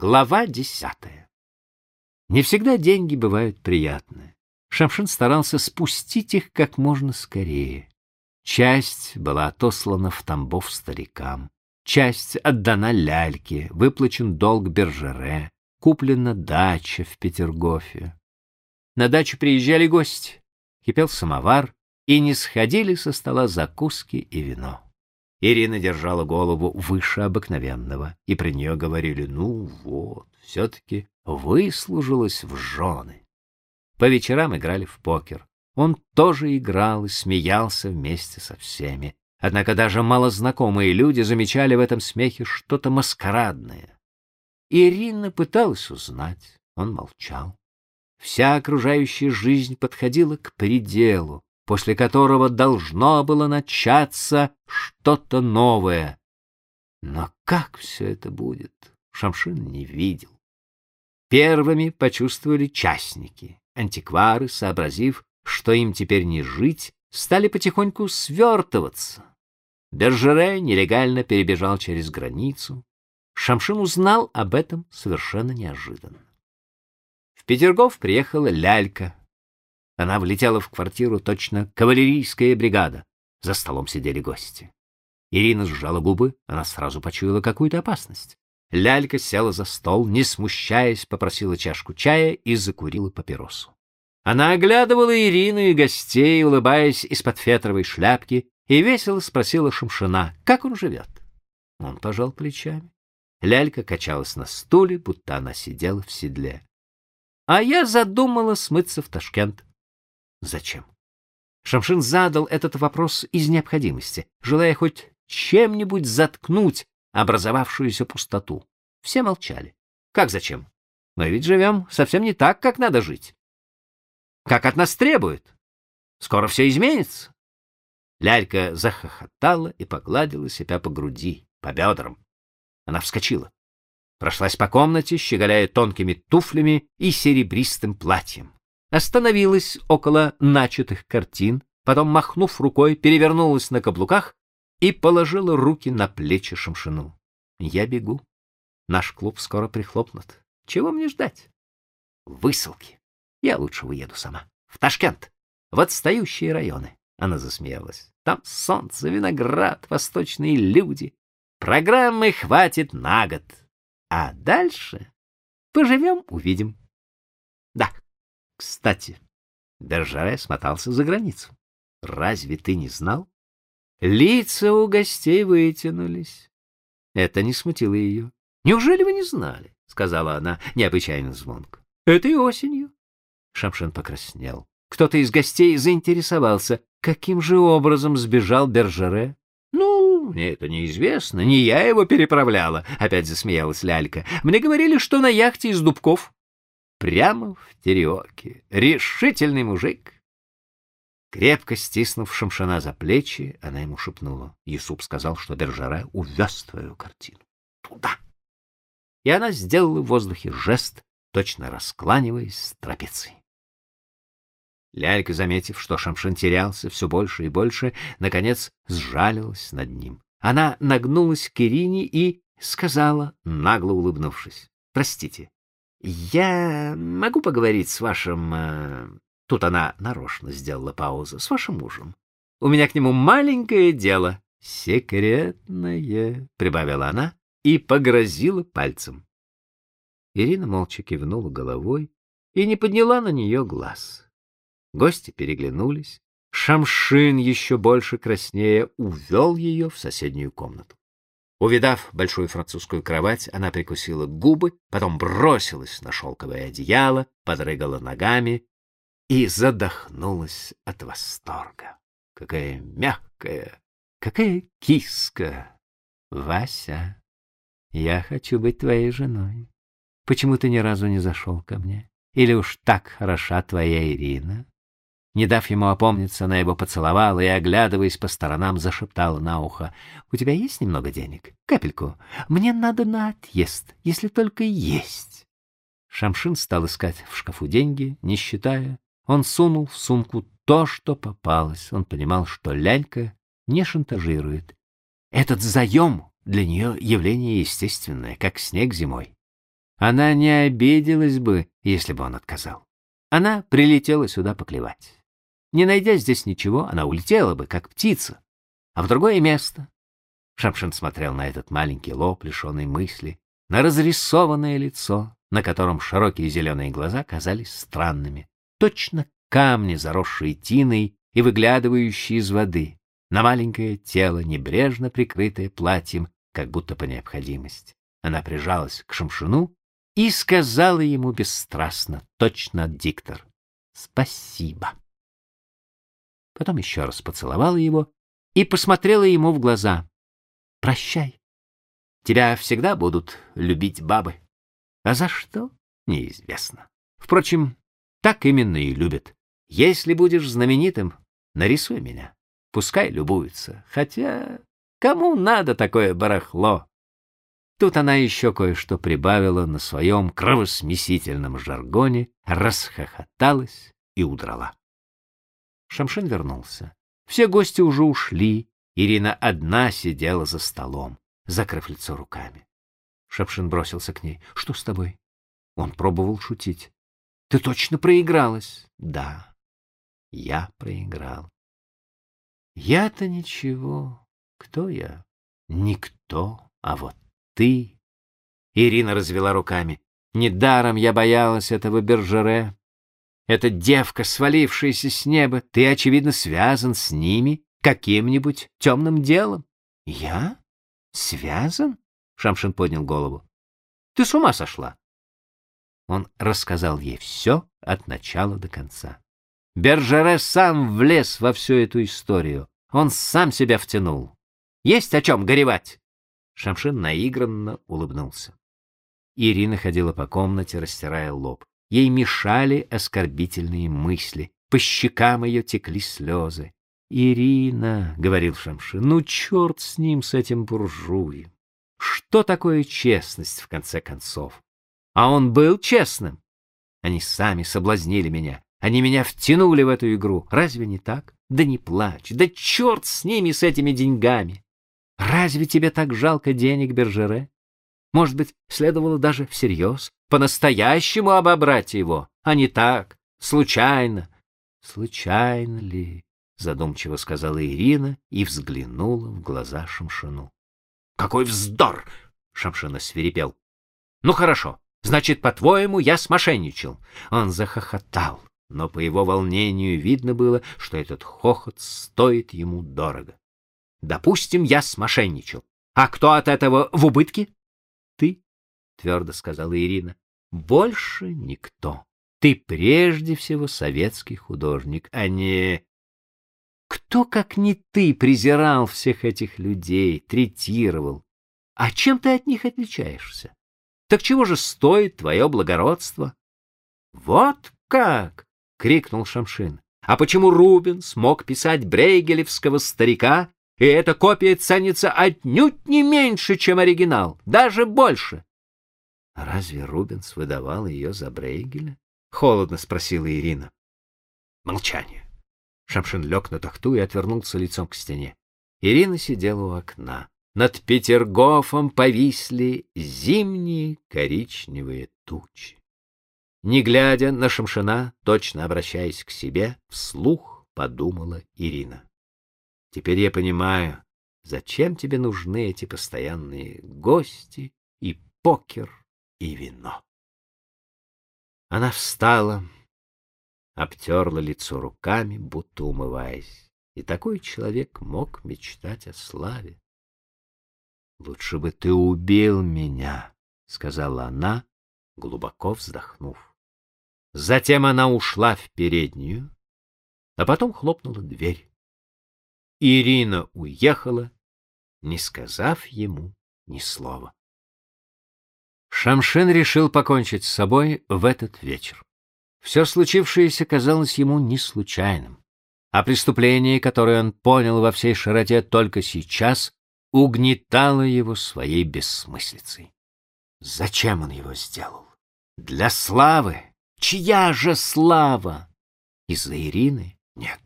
Глава десятая. Не всегда деньги бывают приятны. Шамшин старался спустить их как можно скорее. Часть была отослана в Тамбов старикам, часть отдана ляльке, выплачен долг Бержере, куплена дача в Петергофе. На дачу приезжали гости, кипел самовар, и не сходили со стола закуски и вино. Ирина держала голову выше обыкновенного, и при нее говорили, ну вот, все-таки выслужилась в жены. По вечерам играли в покер. Он тоже играл и смеялся вместе со всеми. Однако даже малознакомые люди замечали в этом смехе что-то маскарадное. Ирина пыталась узнать, он молчал. Вся окружающая жизнь подходила к пределу, после которого должно было начаться что-то новое. Но как все это будет, Шамшин не видел. Первыми почувствовали частники. Антиквары, сообразив, что им теперь не жить, стали потихоньку свертываться. Бержере нелегально перебежал через границу. Шамшин узнал об этом совершенно неожиданно. В Петергоф приехала лялька, она влетела в квартиру точно кавалерийская бригада. За столом сидели гости. Ирина сжала губы, она сразу почуяла какую-то опасность. Лялька села за стол, не смущаясь, попросила чашку чая и закурила папиросу. Она оглядывала Ирину и гостей, улыбаясь из-под фетровой шляпки, и весело спросила Шамшина, как он живет. Он пожал плечами. Лялька качалась на стуле, будто она сидела в седле. А я задумала смыться в Ташкент. Зачем? Шамшин задал этот вопрос из необходимости, желая хоть чем-нибудь заткнуть образовавшуюся пустоту. Все молчали. Как зачем? Мы ведь живем совсем не так, как надо жить. Как от нас требуют. Скоро все изменится. Лялька захохотала и погладила себя по груди, по бедрам. Она вскочила. Прошлась по комнате, щеголяя тонкими туфлями и серебристым платьем остановилась около начатых картин, потом, махнув рукой, перевернулась на каблуках и положила руки на плечи Шамшину. Я бегу. Наш клуб скоро прихлопнут. Чего мне ждать? Высылки. Я лучше уеду сама. В Ташкент. В отстающие районы. Она засмеялась. Там солнце, виноград, восточные люди. Программы хватит на год. А дальше поживем, увидим. Да, кстати, Бержаре смотался за границу. Разве ты не знал? Лица у гостей вытянулись. Это не смутило ее. Неужели вы не знали? сказала она необычайно звонко. Это и осенью. Шамшин покраснел. Кто-то из гостей заинтересовался, каким же образом сбежал Бержаре. Ну, мне это неизвестно, не я его переправляла, опять засмеялась Лялька. Мне говорили, что на яхте из дубков. Прямо в тереоке. Решительный мужик. Крепко стиснув Шамшана за плечи, она ему шепнула. Юсуп сказал, что Бержара увез твою картину. Туда. И она сделала в воздухе жест, точно раскланиваясь с трапецией. Лялька, заметив, что Шамшин терялся все больше и больше, наконец сжалилась над ним. Она нагнулась к Ирине и сказала, нагло улыбнувшись, «Простите, я могу поговорить с вашим... Э... Тут она нарочно сделала паузу. С вашим мужем. У меня к нему маленькое дело. Секретное, прибавила она и погрозила пальцем. Ирина молча кивнула головой и не подняла на нее глаз. Гости переглянулись. Шамшин еще больше краснее увел ее в соседнюю комнату. Увидав большую французскую кровать, она прикусила губы, потом бросилась на шелковое одеяло, подрыгала ногами и задохнулась от восторга. Какая мягкая, какая киска! Вася, я хочу быть твоей женой. Почему ты ни разу не зашел ко мне? Или уж так хороша твоя Ирина? Не дав ему опомниться, она его поцеловала и, оглядываясь по сторонам, зашептала на ухо. — У тебя есть немного денег? Капельку. Мне надо на отъезд, если только есть. Шамшин стал искать в шкафу деньги, не считая. Он сунул в сумку то, что попалось. Он понимал, что лялька не шантажирует. Этот заем для нее явление естественное, как снег зимой. Она не обиделась бы, если бы он отказал. Она прилетела сюда поклевать. Не найдя здесь ничего, она улетела бы, как птица, а в другое место. Шамшин смотрел на этот маленький лоб, лишенный мысли, на разрисованное лицо, на котором широкие зеленые глаза казались странными, точно камни, заросшие тиной и выглядывающие из воды, на маленькое тело, небрежно прикрытое платьем, как будто по необходимости. Она прижалась к Шамшину и сказала ему бесстрастно, точно диктор, «Спасибо». Потом еще раз поцеловала его и посмотрела ему в глаза. «Прощай. Тебя всегда будут любить бабы. А за что? Неизвестно. Впрочем, так именно и любят. Если будешь знаменитым, нарисуй меня. Пускай любуются. Хотя кому надо такое барахло? Тут она еще кое-что прибавила на своем кровосмесительном жаргоне, расхохоталась и удрала. Шамшин вернулся. Все гости уже ушли. Ирина одна сидела за столом, закрыв лицо руками. Шамшин бросился к ней. — Что с тобой? Он пробовал шутить. — Ты точно проигралась? — Да, я проиграл. — Я-то ничего. Кто я? Никто, а вот ты. Ирина развела руками. Недаром я боялась этого Бержере. Эта девка, свалившаяся с неба, ты, очевидно, связан с ними каким-нибудь темным делом. Я? Связан? Шамшин поднял голову. Ты с ума сошла? Он рассказал ей все от начала до конца. Бержере сам влез во всю эту историю. Он сам себя втянул. Есть о чем горевать. Шамшин наигранно улыбнулся. Ирина ходила по комнате, растирая лоб. Ей мешали оскорбительные мысли. По щекам ее текли слезы. «Ирина», — говорил Шамшин, — «ну черт с ним, с этим буржуем! Что такое честность, в конце концов? А он был честным. Они сами соблазнили меня. Они меня втянули в эту игру. Разве не так? Да не плачь. Да черт с ними, с этими деньгами. Разве тебе так жалко денег, Бержере? Может быть, следовало даже всерьез, по-настоящему обобрать его, а не так, случайно. Случайно ли? Задумчиво сказала Ирина и взглянула в глаза Шамшину. Какой вздор! Шамшин свирепел. Ну хорошо, значит, по-твоему, я смошенничал. Он захохотал, но по его волнению видно было, что этот хохот стоит ему дорого. Допустим, я смошенничал. А кто от этого в убытке? Твердо сказала Ирина. Больше никто. Ты прежде всего советский художник, а не кто, как не ты, презирал всех этих людей, третировал? А чем ты от них отличаешься? Так чего же стоит твое благородство? — Вот как! — крикнул Шамшин. — А почему Рубин смог писать брейгелевского старика и эта копия ценится отнюдь не меньше, чем оригинал, даже больше. — Разве Рубенс выдавал ее за Брейгеля? — холодно спросила Ирина. Молчание. Шамшин лег на тахту и отвернулся лицом к стене. Ирина сидела у окна. Над Петергофом повисли зимние коричневые тучи. Не глядя на Шамшина, точно обращаясь к себе, вслух подумала Ирина. Теперь я понимаю, зачем тебе нужны эти постоянные гости и покер, и вино. Она встала, обтерла лицо руками, будто умываясь. И такой человек мог мечтать о славе. «Лучше бы ты убил меня», — сказала она, глубоко вздохнув. Затем она ушла в переднюю, а потом хлопнула дверь. Ирина уехала, не сказав ему ни слова. Шамшин решил покончить с собой в этот вечер. Все случившееся казалось ему не случайным, а преступление, которое он понял во всей широте только сейчас, угнетало его своей бессмыслицей. Зачем он его сделал? Для славы? Чья же слава? Из-за Ирины? Нет.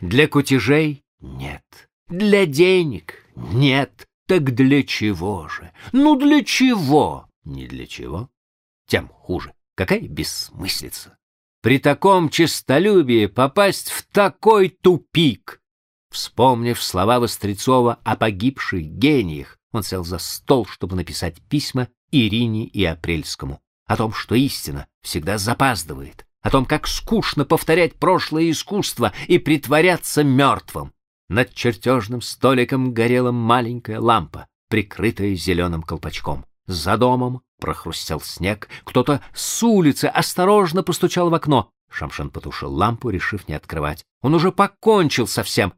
Для кутежей? Нет. Для денег? Нет. Так для чего же? Ну для чего? Не для чего. тем хуже. Какая бессмыслица! При таком честолюбии попасть в такой тупик! Вспомнив слова Вострецова о погибших гениях, он сел за стол, чтобы написать письма Ирине и Апрельскому о том, что истина всегда запаздывает, о том, как скучно повторять прошлое искусство и притворяться мертвым. Над чертежным столиком горела маленькая лампа, прикрытая зеленым колпачком. За домом прохрустел снег, кто-то с улицы осторожно постучал в окно. Шамшин потушил лампу, решив не открывать. Он уже покончил со всем.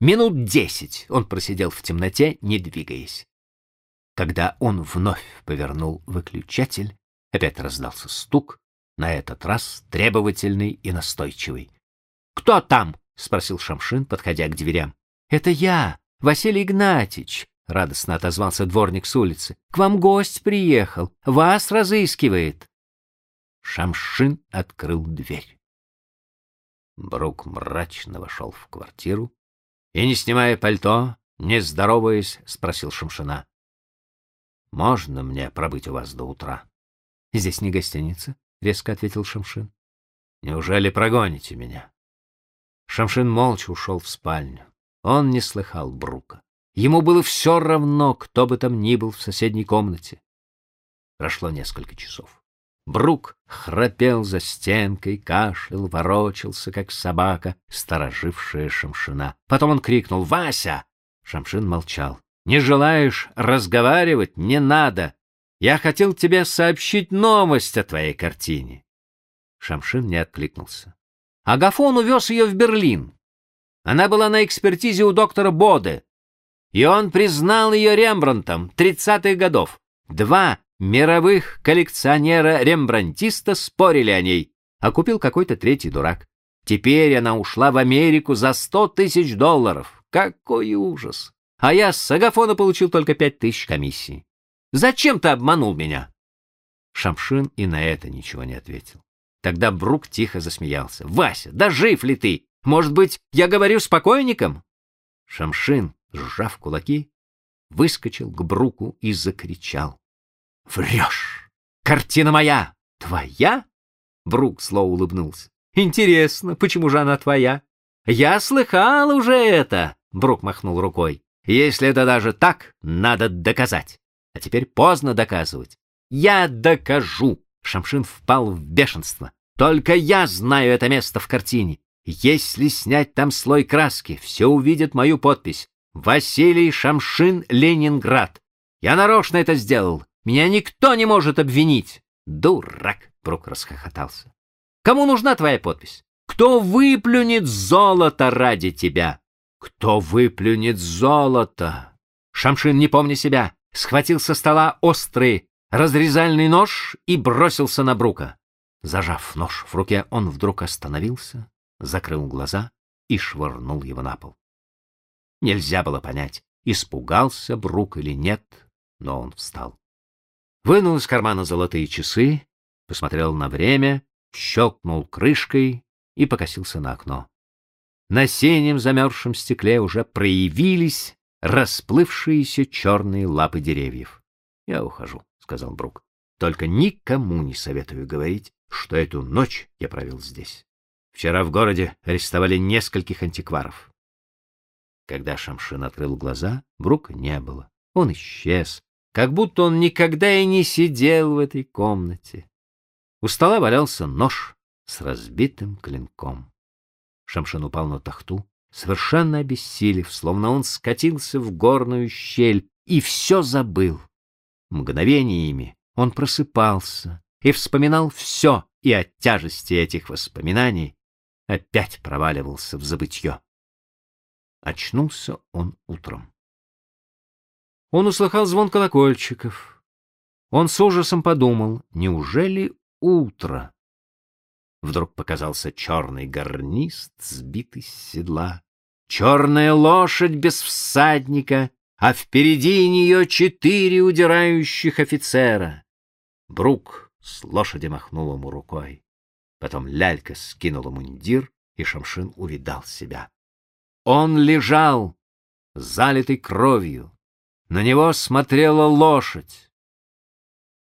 Минут десять он просидел в темноте, не двигаясь. Когда он вновь повернул выключатель, опять раздался стук, на этот раз требовательный и настойчивый. "Кто там?" спросил Шамшин, подходя к дверям. "Это я, Василий Игнатьевич", радостно отозвался дворник с улицы. "К вам гость приехал, вас разыскивает". Шамшин открыл дверь. Брук мрачно вошел в квартиру и, не снимая пальто, не здороваясь, спросил Шамшина. Можно мне пробыть у вас до утра? Здесь не гостиница, резко ответил Шамшин. Неужели прогоните меня? Шамшин молча ушел в спальню. Он не слыхал Брука. Ему было все равно, кто бы там ни был в соседней комнате. Прошло несколько часов. Брук храпел за стенкой, кашлял, ворочался, как собака, сторожившая Шамшина. Потом он крикнул «Вася!» Шамшин молчал. Не желаешь разговаривать? Не надо. Я хотел тебе сообщить новость о твоей картине. Шамшин не откликнулся. Агафон увез ее в Берлин. Она была на экспертизе у доктора Боде, и он признал ее Рембрандтом тридцатых годов. Два мировых коллекционера-рембрандтиста спорили о ней, а купил какой-то третий дурак. Теперь она ушла в Америку за сто тысяч долларов. Какой ужас! а я с Агафона получил только пять тысяч комиссии. Зачем ты обманул меня? Шамшин и на это ничего не ответил. Тогда Брук тихо засмеялся. Вася, да жив ли ты? Может быть, я говорю с покойником? Шамшин, сжав кулаки, выскочил к Бруку и закричал: "Врешь! Картина моя, твоя?" Брук зло улыбнулся. "Интересно, почему же она твоя? Я слыхал уже это", Брук махнул рукой. Если это даже так, надо доказать. А теперь поздно доказывать. Я докажу. Шамшин впал в бешенство. Только я знаю это место в картине. Если снять там слой краски, все увидят мою подпись. Василий Шамшин, Ленинград. Я нарочно это сделал. Меня никто не может обвинить. Дурак, Брук расхохотался. Кому нужна твоя подпись? Кто выплюнет золото ради тебя? Кто выплюнет золото? Шамшин, не помня себя, схватил со стола острый разрезальный нож и бросился на Брука. Зажав нож в руке, он вдруг остановился, закрыл глаза и швырнул его на пол. Нельзя было понять, испугался Брук или нет, но он встал. Вынул из кармана золотые часы, посмотрел на время, щелкнул крышкой и покосился на окно. На синем замерзшем стекле уже проявились расплывшиеся черные лапы деревьев. Я ухожу, сказал Брук. Только никому не советую говорить, что эту ночь я провел здесь. Вчера в городе арестовали нескольких антикваров. Когда Шамшин открыл глаза, Брука не было. Он исчез, как будто он никогда и не сидел в этой комнате. У стола валялся нож с разбитым клинком. Шамшин упал на тахту, совершенно обессилев, словно он скатился в горную щель и все забыл. Мгновениями он просыпался и вспоминал все, и от тяжести этих воспоминаний опять проваливался в забытье. Очнулся он утром. Он услыхал звон колокольчиков. Он с ужасом подумал, неужели утро? Вдруг показался черный гарнист, сбитый с седла, черная лошадь без всадника, а впереди нее четыре удирающих офицера. Брук с лошади махнул ему рукой. Потом лялька скинула мундир, и Шамшин увидал себя. Он лежал, залитый кровью. На него смотрела лошадь.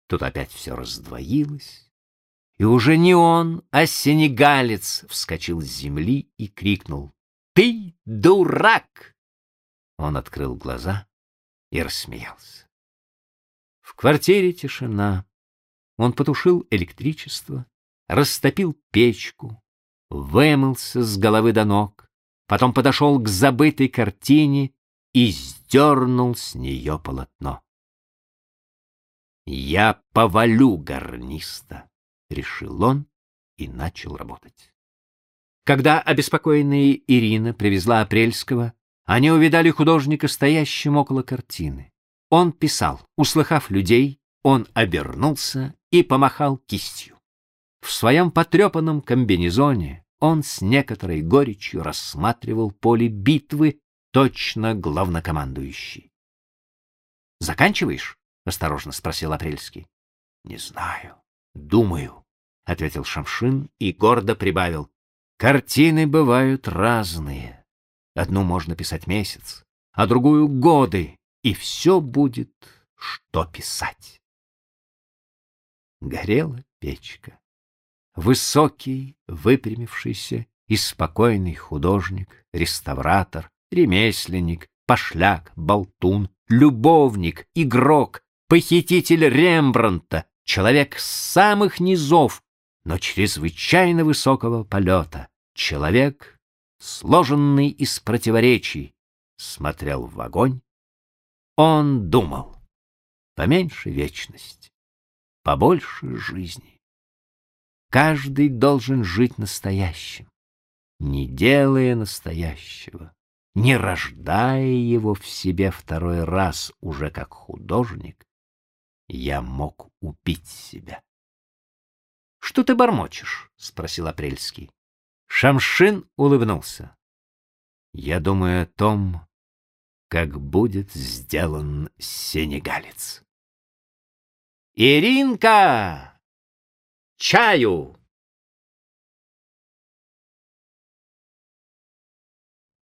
Тут опять все раздвоилось, и уже не он, а сенегалец вскочил с земли и крикнул «Ты дурак!» Он открыл глаза и рассмеялся. В квартире тишина. Он потушил электричество, растопил печку, вымылся с головы до ног, потом подошел к забытой картине и сдернул с нее полотно. «Я повалю гарниста», — решил он и начал работать. Когда обеспокоенная Ирина привезла Апрельского, они увидали художника стоящим около картины. Он писал. Услыхав людей, он обернулся и помахал кистью. В своем потрепанном комбинезоне он с некоторой горечью рассматривал поле битвы, точно главнокомандующий. «Заканчиваешь?» — осторожно спросил Апрельский. «Не знаю. Думаю», — ответил Шамшин и гордо прибавил. «Картины бывают разные. Одну можно писать месяц, а другую — годы, и все будет, что писать». Горела печка. Высокий, выпрямившийся и спокойный художник, реставратор, ремесленник, пошляк, болтун, любовник, игрок, похититель Рембрандта, человек с самых низов, но чрезвычайно высокого полета, человек, сложенный из противоречий, смотрел в огонь. Он думал, поменьше вечности, побольше жизни. Каждый должен жить настоящим, не делая настоящего, не рождая его в себе второй раз уже как художник, я мог убить себя. — Что ты бормочешь? — спросил Апрельский. Шамшин улыбнулся. — Я думаю о том, как будет сделан сенегалец. «Иринка! Чаю!»